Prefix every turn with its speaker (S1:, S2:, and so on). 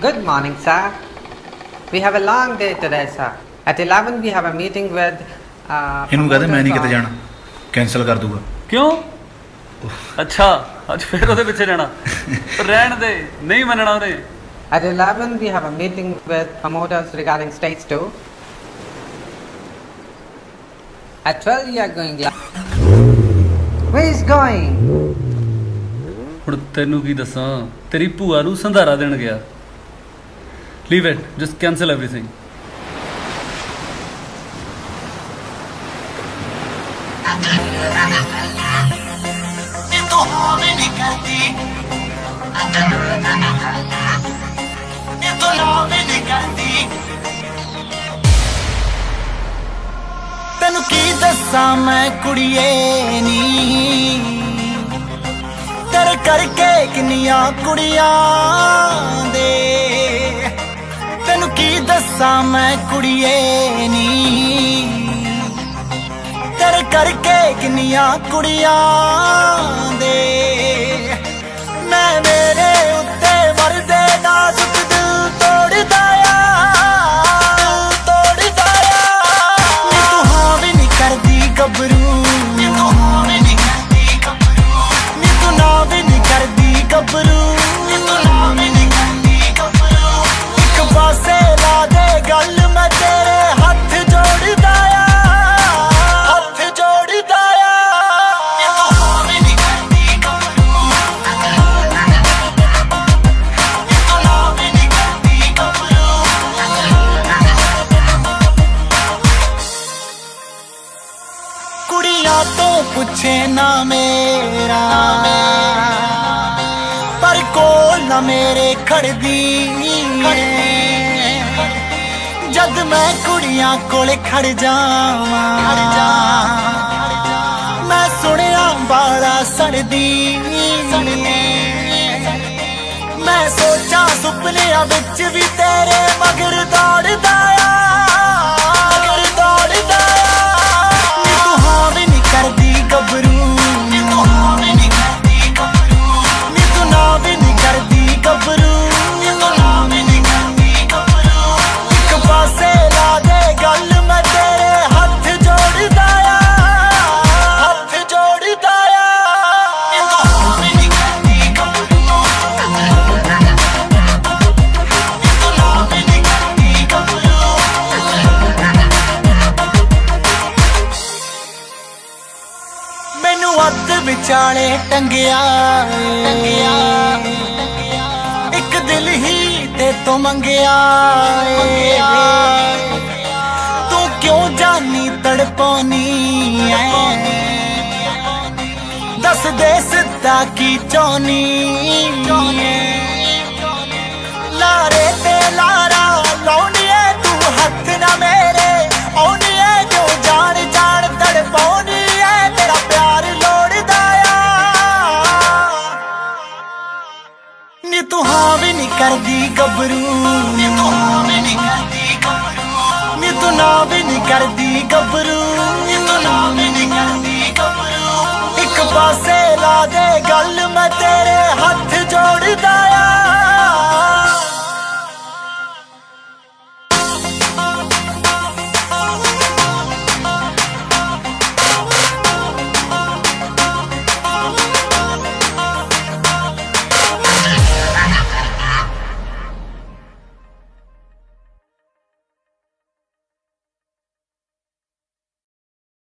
S1: Good morning, sir. We have a long day today, sir. At 11, we have a meeting with. Uh,
S2: ਇਹਨੂੰ ਕਹਦੇ ਮੈਂ ਨਹੀਂ ਕਿਤੇ ਜਾਣਾ ਕੈਨਸਲ ਕਰ ਦੂਗਾ
S3: ਕਿਉਂ ਅੱਛਾ ਅੱਜ ਫੇਰ ਉਹਦੇ ਪਿੱਛੇ ਜਾਣਾ ਰਹਿਣ ਦੇ ਨਹੀਂ ਮੰਨਣਾ ਉਹਨੇ
S1: At 11, we have a meeting with promoters regarding stage 2. At 12, we are going live. Where is going?
S3: ਹੁਣ ਤੈਨੂੰ ਕੀ ਦੱਸਾਂ ਤੇਰੀ ਭੂਆ ਨੂੰ ਸੰਧਾਰਾ ਦੇਣ ਗਿਆ
S4: Leave it. Just cancel everything. ਤੈਨੂੰ ਕੀ ਦੱਸਾਂ ਮੈਂ ਕੁੜੀਏ ਨੀ ਤੇਰੇ ਕਰਕੇ ਕਿੰਨੀਆਂ ਕੁੜੀਆਂ ਦੱਸਾਂ ਮੈਂ ਕੁੜੀਏ ਨੀ। ਤੇਰੇ ਕਰਕੇ ਕਿੰਨੀਆਂ ਕੁੜੀਆਂ ਦੇ। ਮੈਂ ਮੇਰੇ ਉੱਤੇ ਵਰਦੇ ਨਾਜ਼ੁਕ ਦਿਲ ਤੋੜਦਾ ਆ। ਤੋੜਦਾ ਆ। ਨੀ ਤੂੰ ਹਾਂ ਵੀ ਨਹੀਂ ਕਰਦੀ ਗੱਭਰੂ। ਨੀ ਤੂੰ ਹਾਂ ਵੀ ਨਹੀਂ ਕਰਦੀ ਗੱਭਰੂ। ਨੀ ਤੂੰ ਨਾ ਵੀ ਨਹੀਂ ਕਰਦੀ ਗੱਭਰੂ। ਨਾ ਮੇਰਾ। ਪਰ ਕੋਲ ਨਾ ਮੇਰੇ ਖੜਦੀ ਜਦ ਮੈਂ ਕੁੜੀਆਂ ਕੋਲੇ ਖੜ ਜਾਵਾਂ। ਮੈਂ ਸੁਣਿਆ ਬਾਲਾ ਸੜਦੀ ਮੈਂ ਸੋਚਾਂ ਸੁਪਨਿਆਂ ਵਿੱਚ ਵੀ ਤੇਰੇ ਮਗਰ ਦੌੜਦਾ ਅੱਧ ਵਿਚਾਲੇ ਟੰਗਿਆ ਟੰਗਿਆ ਇੱਕ ਦਿਲ ਹੀ ਤੇ ਤੋਂ ਮੰਗਿਆ। ਤੂੰ ਕਿਉਂ ਜਾਨੀ ਤੜਪਾਉਣੀ ਐ? ਦੱਸ ਦੇ ਸਿੱਧਾ ਕੀ ਚਾਹਨੀ ਲਾਰੇ ਨੀ ਤੂੰ ਹਾਂ ਵੀ ਨਹੀਂ ਕਰਦੀ ਗੱਭਰੂ। ਨੀ ਤੂੰ ਹਾਂ ਵੀ ਨਹੀਂ ਕਰਦੀ ਗੱਭਰੂ। ਨੀ ਤੂੰ ਨਾ ਵੀ ਨਹੀਂ ਕਰਦੀ ਗੱਭਰੂ। ਨੀ ਤੂੰ ਨਾ ਵੀ ਨਹੀਂ ਕਰਦੀ ਗੱਭਰੂ। ਇੱਕ ਪਾਸੇ